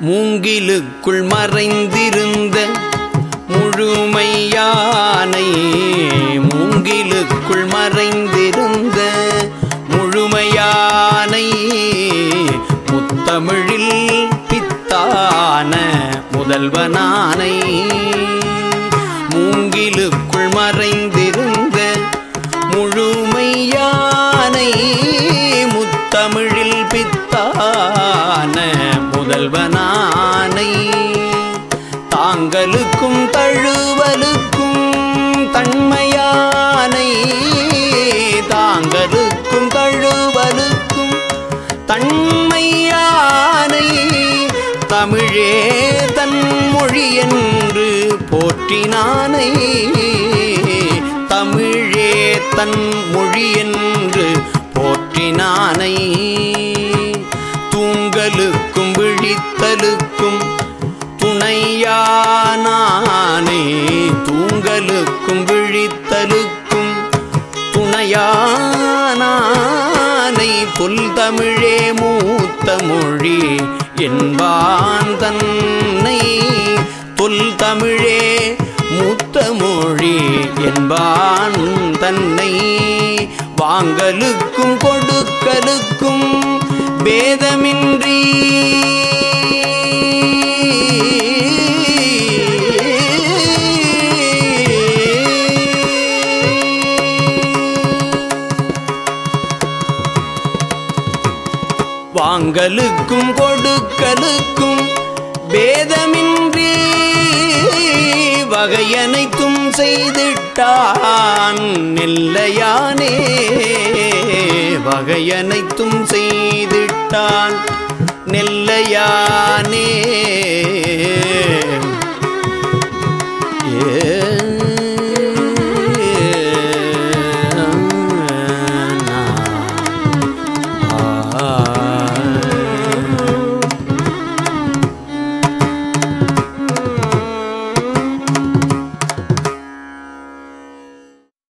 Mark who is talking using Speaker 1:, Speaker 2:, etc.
Speaker 1: மூங்கிலுக்குள் மறைந்திருந்த முழுமையானை மூங்கிலுக்குள் மறைந்திருந்த முழுமையானை முத்தமிழில் பித்தான முதல்வனானை மூங்கிலுக்குள் மறைந்திருந்த முழுமையானை முத்தமிழில் பித்தான முதல்வனானை தாங்களுக்கும் தழுவலுக்கும் தன்மையானை தாங்களுக்கும் தழுவலுக்கும் தன்மையானை தமிழே தன் மொழி என்று போற்றினானை தமிழே தன் விழிக்கும் விழித்தலுக்கும் துணையானானே தூங்கலுக்கும் விழித்தலுக்கும் துணையானானை தொல் தமிழே மூத்த மொழி என்பான் தன்னை தொல் தமிழே மூத்த மொழி என்பான் தன்னை வாங்கலுக்கும் கொடுக்கலுக்கும். பேதமின்றி. வாங்கலுக்கும் கொடுக்கலுக்கும் பேதமின்றி வகையனை செய்திட்டான். நெல்லையானே வகையனைத்தும் செய்திட்டான். நெல்லையானே